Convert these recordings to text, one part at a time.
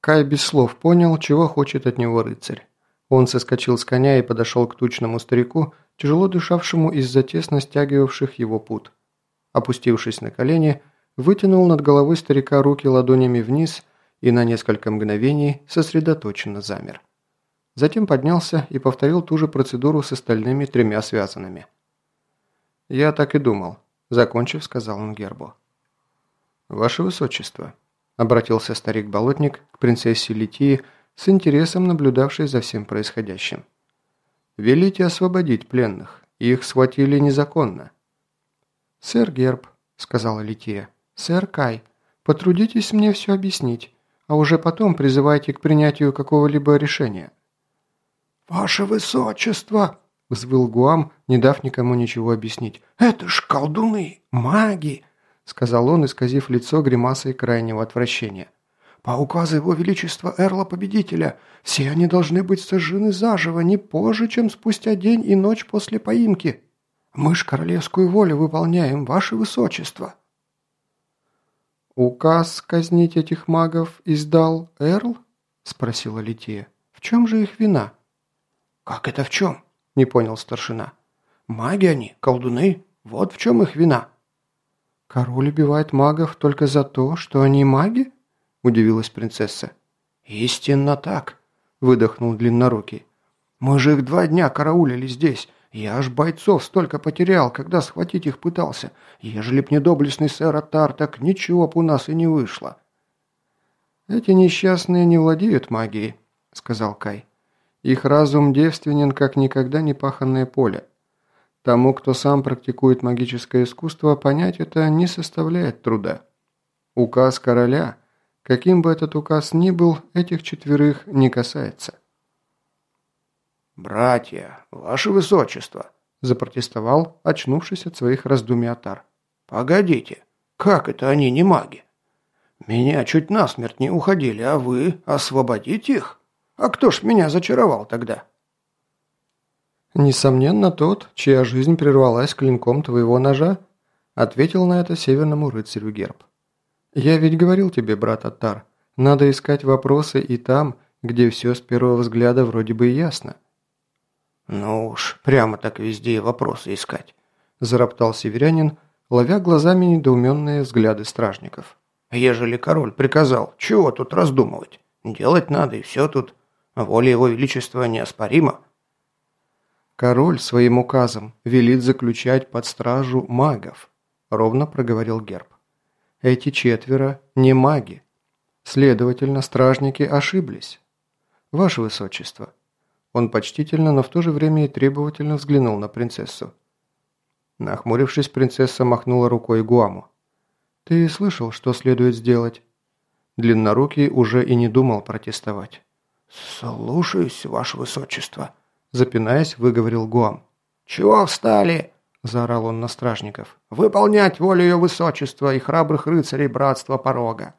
Кай без слов понял, чего хочет от него рыцарь. Он соскочил с коня и подошел к тучному старику, тяжело дышавшему из-за тесно стягивавших его пут. Опустившись на колени, вытянул над головой старика руки ладонями вниз и на несколько мгновений сосредоточенно замер. Затем поднялся и повторил ту же процедуру с остальными тремя связанными. «Я так и думал», – закончив, сказал он Гербу. «Ваше Высочество», – обратился старик-болотник к принцессе Литии, с интересом наблюдавшей за всем происходящим. «Велите освободить пленных. Их схватили незаконно». «Сэр Герб», – сказала Лития, – «сэр Кай, потрудитесь мне все объяснить, а уже потом призывайте к принятию какого-либо решения». «Ваше Высочество!» – взвыл Гуам, не дав никому ничего объяснить. «Это ж колдуны, маги!» – сказал он, исказив лицо гримасой крайнего отвращения. «По указу Его Величества Эрла-Победителя, все они должны быть сожжены заживо не позже, чем спустя день и ночь после поимки. Мы ж королевскую волю выполняем, Ваше Высочество!» «Указ казнить этих магов издал Эрл?» – спросила Лития. «В чем же их вина?» «Как это в чем?» – не понял старшина. «Маги они, колдуны, вот в чем их вина». «Король убивает магов только за то, что они маги?» – удивилась принцесса. «Истинно так», – выдохнул длиннорукий. «Мы же их два дня караулили здесь. Я аж бойцов столько потерял, когда схватить их пытался. Ежели б не доблестный сэр Атар, так ничего б у нас и не вышло». «Эти несчастные не владеют магией», – сказал Кай. Их разум девственен, как никогда не паханное поле. Тому, кто сам практикует магическое искусство, понять это не составляет труда. Указ короля, каким бы этот указ ни был, этих четверых не касается. «Братья, ваше высочество!» – запротестовал, очнувшись от своих раздумий Атар. «Погодите, как это они не маги? Меня чуть насмерть не уходили, а вы освободите их?» А кто ж меня зачаровал тогда?» «Несомненно, тот, чья жизнь прервалась клинком твоего ножа», ответил на это северному рыцарю Герб. «Я ведь говорил тебе, брат Аттар, надо искать вопросы и там, где все с первого взгляда вроде бы ясно». «Ну уж, прямо так везде вопросы искать», – зароптал северянин, ловя глазами недоуменные взгляды стражников. «Ежели король приказал, чего тут раздумывать? Делать надо, и все тут. Воля его величества неоспорима. Король своим указом велит заключать под стражу магов, ровно проговорил Герб. Эти четверо не маги. Следовательно, стражники ошиблись. Ваше Высочество. Он почтительно, но в то же время и требовательно взглянул на принцессу. Нахмурившись, принцесса махнула рукой Гуаму. «Ты слышал, что следует сделать?» Длиннорукий уже и не думал протестовать. «Слушаюсь, ваше высочество», – запинаясь, выговорил Гуам. «Чего встали?» – заорал он на стражников. «Выполнять волю ее высочества и храбрых рыцарей братства порога».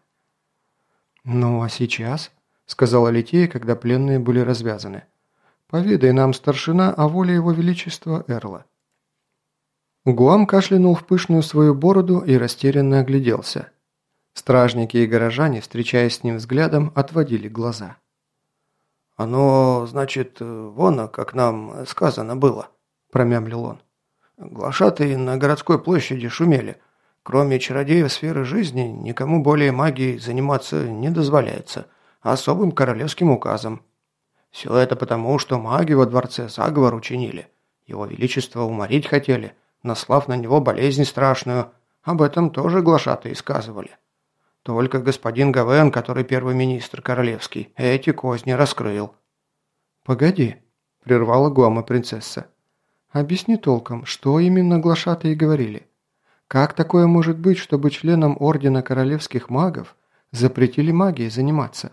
«Ну, а сейчас?» – сказала Лития, когда пленные были развязаны. «Поведай нам, старшина, о воле его величества Эрла». Гуам кашлянул в пышную свою бороду и растерянно огляделся. Стражники и горожане, встречаясь с ним взглядом, отводили глаза. «Оно, значит, вон, как нам сказано было», – промямлил он. «Глашатые на городской площади шумели. Кроме чародеев сферы жизни, никому более магией заниматься не дозволяется, особым королевским указом. Все это потому, что маги во дворце заговор учинили. Его Величество уморить хотели, наслав на него болезнь страшную. Об этом тоже глашатые сказывали. Только господин Гавен, который первый министр королевский, эти козни раскрыл». «Погоди», – прервала Гуама принцесса. «Объясни толком, что именно глашатые говорили? Как такое может быть, чтобы членам Ордена Королевских Магов запретили магией заниматься?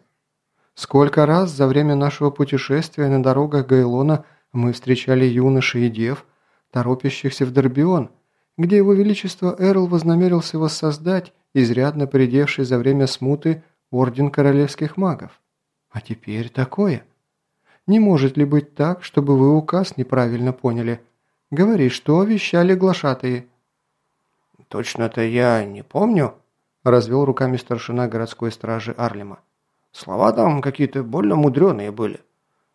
Сколько раз за время нашего путешествия на дорогах Гайлона мы встречали юношей и дев, торопящихся в Дорбион, где его величество Эрл вознамерился воссоздать изрядно придевший за время смуты Орден Королевских Магов. А теперь такое. Не может ли быть так, чтобы вы указ неправильно поняли? Говори, что вещали глашатые?» «Точно-то я не помню», – развел руками старшина городской стражи Арлема. Слова там какие-то больно мудреные были.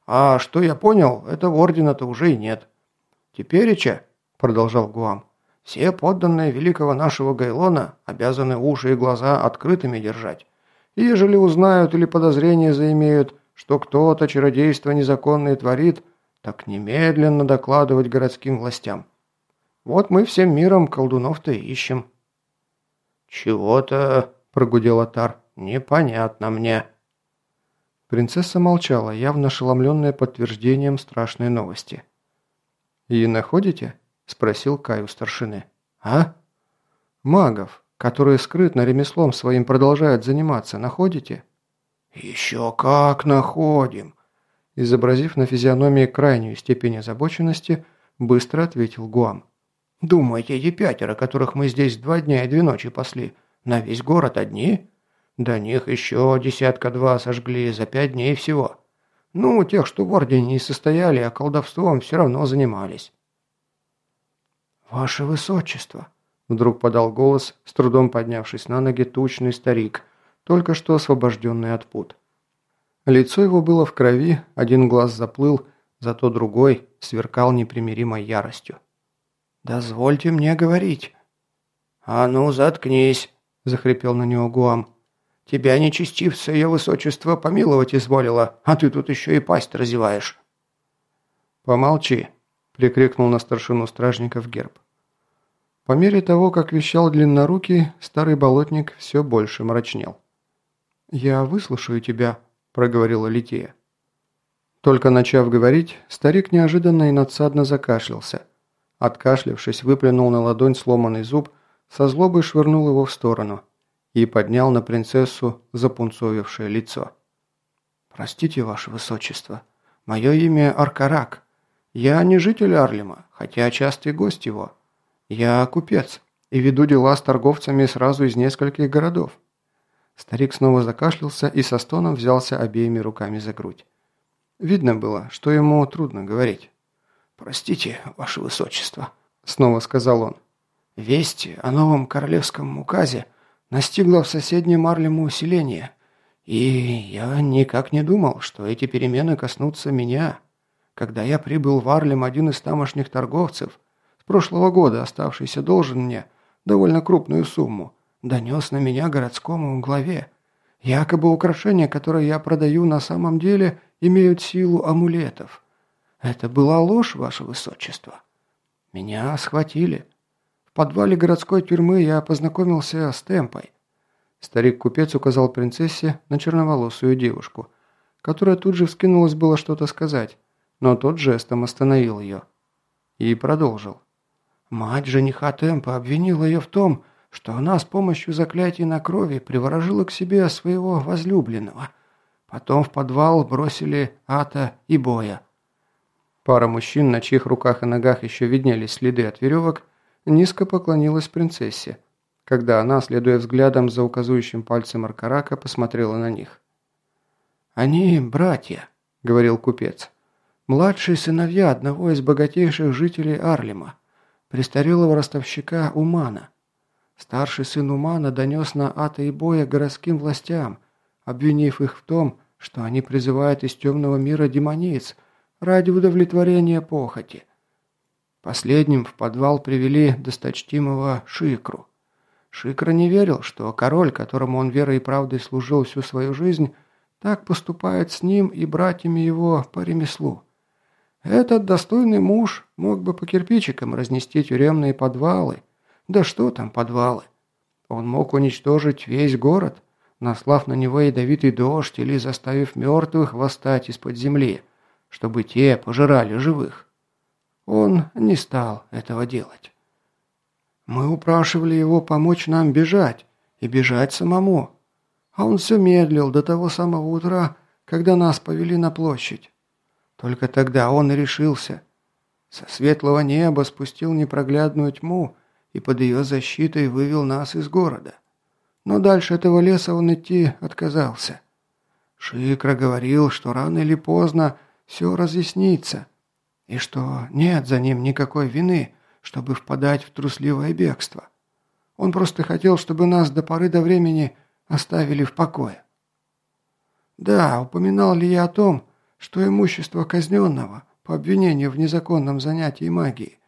А что я понял, этого ордена-то уже и нет. Тепереча, продолжал Гуам, все подданные великого нашего Гайлона обязаны уши и глаза открытыми держать. И ежели узнают или подозрения заимеют, что кто-то чародейство незаконное творит, так немедленно докладывать городским властям. Вот мы всем миром колдунов-то ищем». «Чего-то», – прогудел Атар, – «непонятно мне». Принцесса молчала, явно ошеломленная подтверждением страшной новости. «И находите?» – спросил Кай у старшины. «А?» «Магов, которые скрытно ремеслом своим продолжают заниматься, находите?» «Еще как находим!» Изобразив на физиономии крайнюю степень озабоченности, быстро ответил Гуам. Думаете, эти пятеро, которых мы здесь два дня и две ночи пасли, на весь город одни? До них еще десятка-два сожгли за пять дней всего. Ну, тех, что в Ордене не состояли, а колдовством все равно занимались. «Ваше Высочество!» Вдруг подал голос, с трудом поднявшись на ноги, тучный старик, только что освобожденный от пут. Лицо его было в крови, один глаз заплыл, зато другой сверкал непримиримой яростью. «Дозвольте мне говорить». «А ну, заткнись», – захрипел на него Гуам. «Тебя, нечестивца, ее высочество помиловать изволило, а ты тут еще и пасть разеваешь». «Помолчи», – прикрикнул на старшину стражников герб. По мере того, как вещал длиннорукий, старый болотник все больше мрачнел. «Я выслушаю тебя», – проговорила Лития. Только начав говорить, старик неожиданно и надсадно закашлялся – Откашлявшись, выплюнул на ладонь сломанный зуб, со злобой швырнул его в сторону и поднял на принцессу запунцовившее лицо. «Простите, ваше высочество, мое имя Аркарак. Я не житель Арлема, хотя частый гость его. Я купец и веду дела с торговцами сразу из нескольких городов». Старик снова закашлялся и со стоном взялся обеими руками за грудь. Видно было, что ему трудно говорить. «Простите, ваше высочество», – снова сказал он. «Весть о новом королевском указе настигла в соседнем Арлему усиление, и я никак не думал, что эти перемены коснутся меня. Когда я прибыл в Арлем, один из тамошних торговцев, прошлого года оставшийся должен мне довольно крупную сумму, донес на меня городскому главе. Якобы украшения, которые я продаю, на самом деле имеют силу амулетов. «Это была ложь, ваше высочество. Меня схватили. В подвале городской тюрьмы я познакомился с Темпой». Старик-купец указал принцессе на черноволосую девушку, которая тут же вскинулась было что-то сказать, но тот жестом остановил ее. И продолжил. Мать жениха Темпа обвинила ее в том, что она с помощью заклятий на крови приворожила к себе своего возлюбленного. Потом в подвал бросили Ата и Боя. Пара мужчин, на чьих руках и ногах еще виднелись следы от веревок, низко поклонилась принцессе, когда она, следуя взглядом за указующим пальцем Аркарака, посмотрела на них. «Они братья», — говорил купец. «Младшие сыновья одного из богатейших жителей Арлема, престарелого ростовщика Умана. Старший сын Умана донес на Ата и Боя городским властям, обвинив их в том, что они призывают из темного мира демониц, ради удовлетворения похоти. Последним в подвал привели досточтимого Шикру. Шикра не верил, что король, которому он верой и правдой служил всю свою жизнь, так поступает с ним и братьями его по ремеслу. Этот достойный муж мог бы по кирпичикам разнести тюремные подвалы. Да что там подвалы? Он мог уничтожить весь город, наслав на него ядовитый дождь или заставив мертвых восстать из-под земли – чтобы те пожирали живых. Он не стал этого делать. Мы упрашивали его помочь нам бежать и бежать самому, а он все медлил до того самого утра, когда нас повели на площадь. Только тогда он и решился. Со светлого неба спустил непроглядную тьму и под ее защитой вывел нас из города. Но дальше этого леса он идти отказался. Шикра говорил, что рано или поздно все разъяснится, и что нет за ним никакой вины, чтобы впадать в трусливое бегство. Он просто хотел, чтобы нас до поры до времени оставили в покое. Да, упоминал ли я о том, что имущество казненного по обвинению в незаконном занятии магии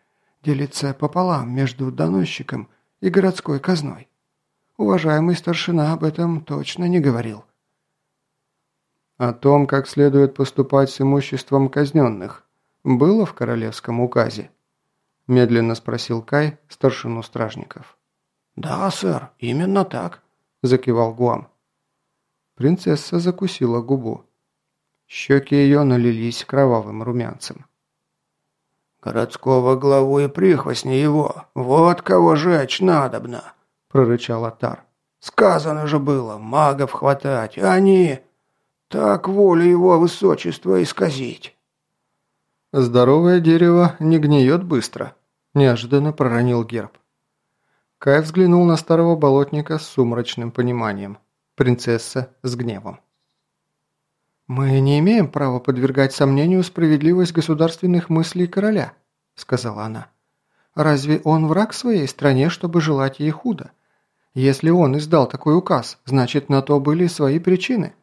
делится пополам между доносчиком и городской казной? Уважаемый старшина об этом точно не говорил. О том, как следует поступать с имуществом казненных, было в королевском указе? Медленно спросил Кай старшину стражников. «Да, сэр, именно так», – закивал Гуам. Принцесса закусила губу. Щеки ее налились кровавым румянцем. «Городского главу и прихвостни его, вот кого жечь надобно!» – прорычал Атар. «Сказано же было, магов хватать, а они... Так волю его высочества исказить!» «Здоровое дерево не гниет быстро», – неожиданно проронил герб. Кай взглянул на старого болотника с сумрачным пониманием. Принцесса с гневом. «Мы не имеем права подвергать сомнению справедливость государственных мыслей короля», – сказала она. «Разве он враг своей стране, чтобы желать ей худо? Если он издал такой указ, значит, на то были свои причины».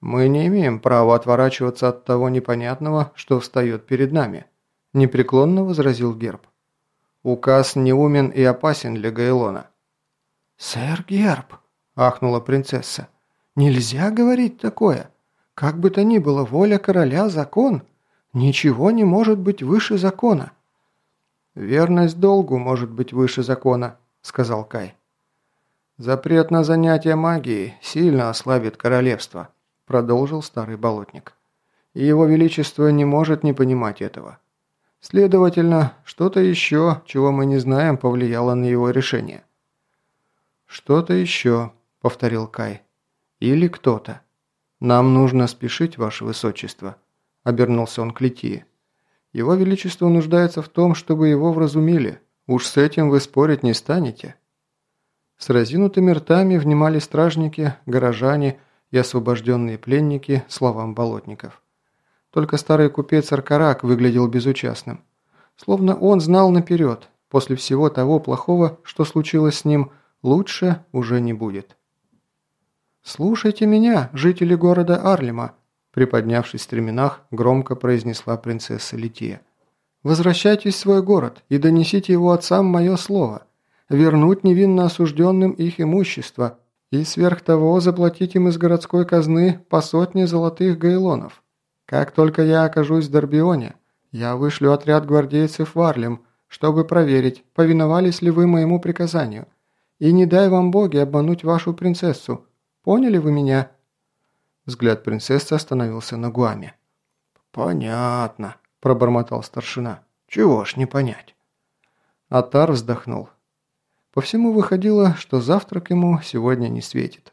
«Мы не имеем права отворачиваться от того непонятного, что встает перед нами», – непреклонно возразил Герб. «Указ неумен и опасен для Гайлона». «Сэр Герб», – ахнула принцесса. «Нельзя говорить такое. Как бы то ни было, воля короля – закон. Ничего не может быть выше закона». «Верность долгу может быть выше закона», – сказал Кай. «Запрет на занятие магией сильно ослабит королевство», – продолжил старый болотник. «И его величество не может не понимать этого. Следовательно, что-то еще, чего мы не знаем, повлияло на его решение». «Что-то еще», – повторил Кай. «Или кто-то. Нам нужно спешить, ваше высочество», – обернулся он к Литии. «Его величество нуждается в том, чтобы его вразумили. Уж с этим вы спорить не станете». С разинутыми ртами внимали стражники, горожане и освобожденные пленники словам болотников. Только старый купец Аркарак выглядел безучастным. Словно он знал наперед, после всего того плохого, что случилось с ним, лучше уже не будет. «Слушайте меня, жители города Арлема», приподнявшись в стременах, громко произнесла принцесса Лития. «Возвращайтесь в свой город и донесите его отцам мое слово. Вернуть невинно осужденным их имущество и сверх того заплатить им из городской казны по сотне золотых гайлонов. Как только я окажусь в Дорбионе, я вышлю отряд гвардейцев в Арлем, чтобы проверить, повиновались ли вы моему приказанию. И не дай вам боги обмануть вашу принцессу, Поняли вы меня?» Взгляд принцессы остановился на Гуаме. «Понятно», – пробормотал старшина. «Чего ж не понять?» Атар вздохнул. По всему выходило, что завтрак ему сегодня не светит.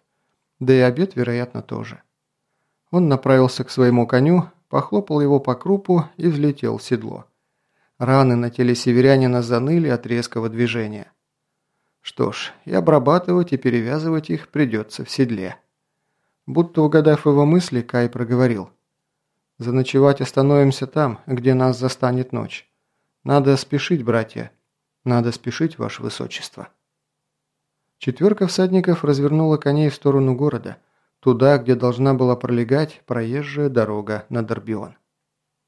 Да и обед, вероятно, тоже. Он направился к своему коню, похлопал его по крупу и взлетел в седло. Раны на теле северянина заныли от резкого движения. Что ж, и обрабатывать, и перевязывать их придется в седле. Будто угадав его мысли, Кай проговорил. «Заночевать остановимся там, где нас застанет ночь. Надо спешить, братья. Надо спешить, ваше высочество». Четверка всадников развернула коней в сторону города, туда, где должна была пролегать проезжая дорога на Дорбион.